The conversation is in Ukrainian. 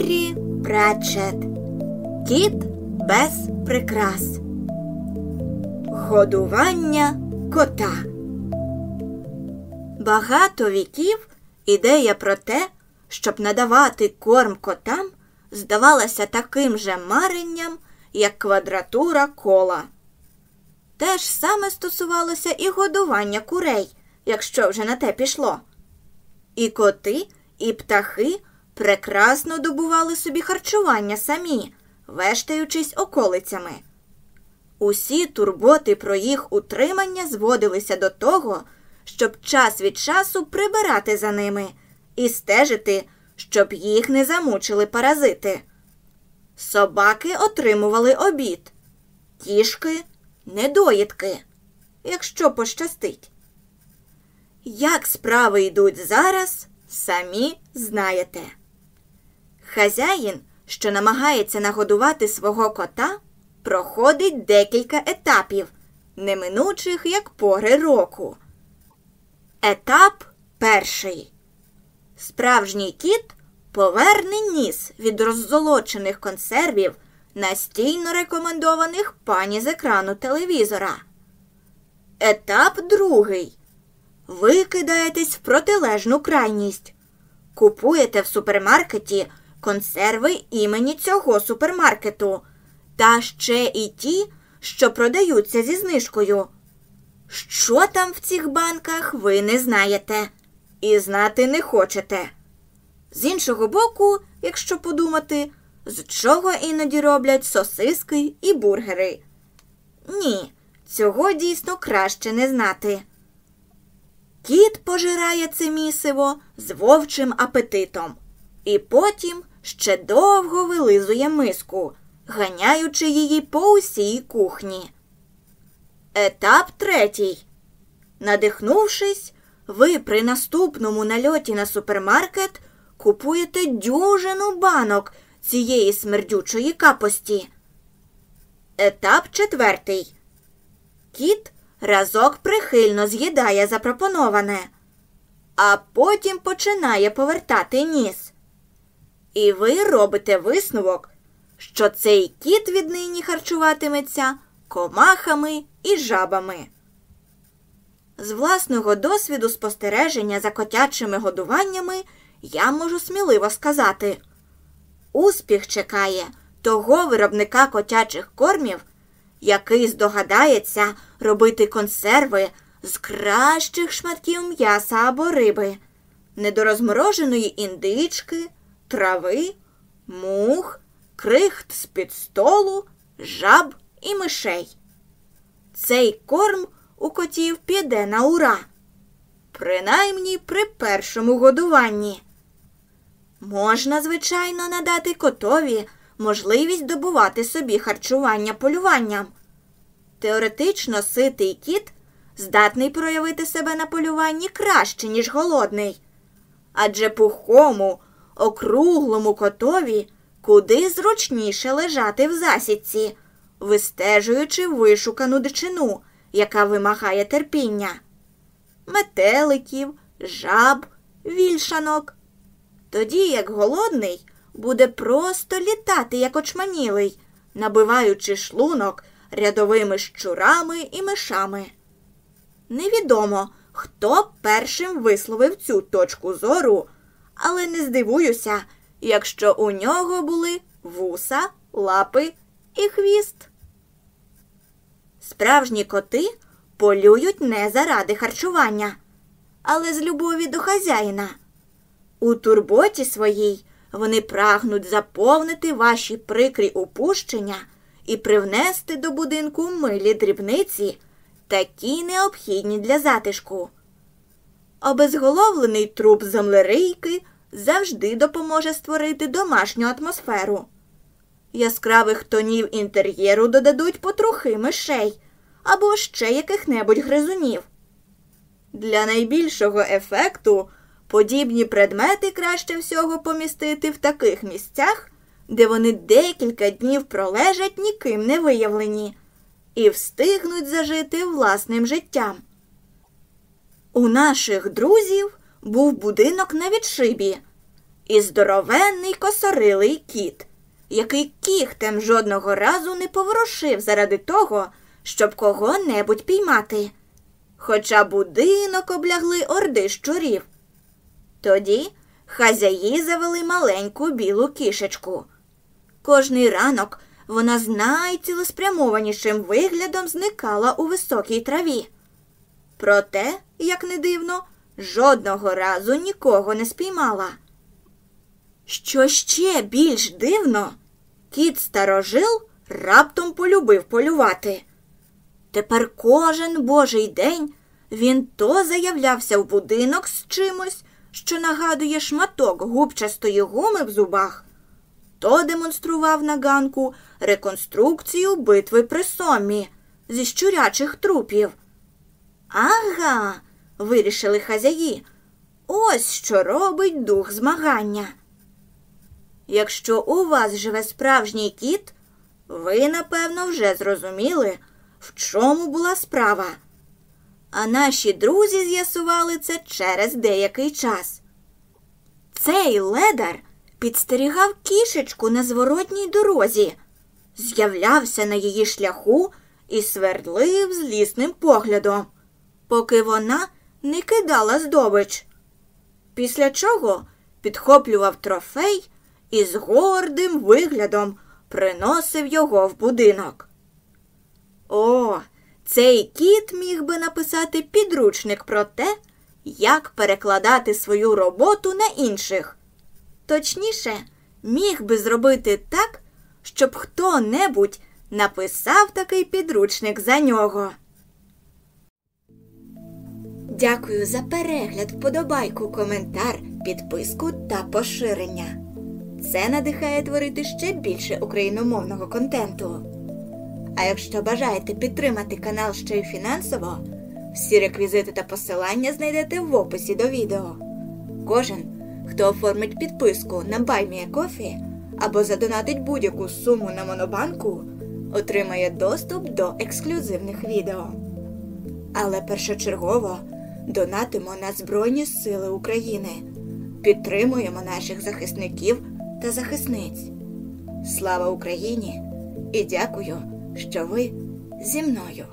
Террі Пратчет Кіт без прикрас. Годування кота. Багато віків ідея про те, щоб надавати корм котам, здавалася таким же маренням, як квадратура кола. Те ж саме стосувалося і годування курей, якщо вже на те пішло. І коти, і птахи прекрасно добували собі харчування самі, вештаючись околицями. Усі турботи про їх утримання зводилися до того, щоб час від часу прибирати за ними і стежити, щоб їх не замучили паразити. Собаки отримували обід, кішки недоїдки, якщо пощастить. Як справи йдуть зараз, самі знаєте. Хазяїн, що намагається нагодувати свого кота, проходить декілька етапів, неминучих як пори року. Етап перший. Справжній кіт поверне ніс від роззолочених консервів, настійно рекомендованих пані з екрану телевізора. Етап другий. Ви кидаєтесь в протилежну крайність. Купуєте в супермаркеті консерви імені цього супермаркету, та ще і ті, що продаються зі знижкою. Що там в цих банках, ви не знаєте і знати не хочете. З іншого боку, якщо подумати, з чого іноді роблять сосиски і бургери. Ні, цього дійсно краще не знати. Кіт пожирає це місиво з вовчим апетитом і потім ще довго вилизує миску, ганяючи її по усій кухні. Етап третій. Надихнувшись, ви при наступному нальоті на супермаркет купуєте дюжину банок цієї смердючої капості. Етап четвертий. Кіт разок прихильно з'їдає запропоноване, а потім починає повертати ніс. І ви робите висновок, що цей кіт віднині харчуватиметься комахами і жабами. З власного досвіду спостереження за котячими годуваннями я можу сміливо сказати успіх чекає того виробника котячих кормів, який здогадається робити консерви з кращих шматків м'яса або риби, недорозмороженої індички, трави, мух, крихт з під столу, жаб і мишей. Цей корм у котів піде на ура, принаймні при першому годуванні. Можна, звичайно, надати котові можливість добувати собі харчування полюванням. Теоретично ситий кіт здатний проявити себе на полюванні краще, ніж голодний. Адже пухому, округлому котові куди зручніше лежати в засідці, вистежуючи вишукану дичину, яка вимагає терпіння, метеликів, жаб, вільшанок. Тоді як голодний буде просто літати, як очманілий, набиваючи шлунок рядовими щурами і мишами. Невідомо, хто першим висловив цю точку зору, але не здивуюся, якщо у нього були вуса, лапи і хвіст. Справжні коти полюють не заради харчування, але з любові до хазяїна. У турботі своїй вони прагнуть заповнити ваші прикрі упущення і привнести до будинку милі дрібниці, такі необхідні для затишку. Обезголовлений труп землерийки завжди допоможе створити домашню атмосферу. Яскравих тонів інтер'єру додадуть потрохи мишей або ще яких-небудь гризунів. Для найбільшого ефекту подібні предмети краще всього помістити в таких місцях, де вони декілька днів пролежать ніким не виявлені, і встигнуть зажити власним життям. У наших друзів був будинок на відшибі, і здоровенний косорилий кіт, який кіхтем жодного разу не поворушив заради того, щоб кого-небудь піймати. Хоча будинок облягли орди щурів. Тоді хазяї завели маленьку білу кішечку. Кожний ранок вона з найцілеспрямованішим виглядом зникала у високій траві. Проте, як не дивно, жодного разу нікого не спіймала. Що ще більш дивно, кіт старожил раптом полюбив полювати. Тепер кожен божий день він то заявлявся в будинок з чимось, що нагадує шматок губчастої гуми в зубах, то демонстрував на ганку реконструкцію битви при сомі зі щурячих трупів. Ага, вирішили хазяї. Ось що робить дух змагання. Якщо у вас живе справжній кіт, ви, напевно, вже зрозуміли, в чому була справа. А наші друзі з'ясували це через деякий час. Цей ледар підстерігав кішечку на зворотній дорозі, з'являвся на її шляху і свердлив злісним поглядом, поки вона не кидала здобич. Після чого підхоплював трофей і з гордим виглядом приносив його в будинок. О, цей кіт міг би написати підручник про те, як перекладати свою роботу на інших. Точніше, міг би зробити так, щоб хто-небудь написав такий підручник за нього. Дякую за перегляд, вподобайку, коментар, підписку та поширення. Це надихає творити ще більше україномовного контенту. А якщо бажаєте підтримати канал ще й фінансово, всі реквізити та посилання знайдете в описі до відео. Кожен, хто оформить підписку на BuyMeACoffee або задонатить будь-яку суму на Монобанку, отримає доступ до ексклюзивних відео. Але першочергово донатимо на Збройні Сили України, підтримуємо наших захисників та захисниць. Слава Україні і дякую, що ви зі мною.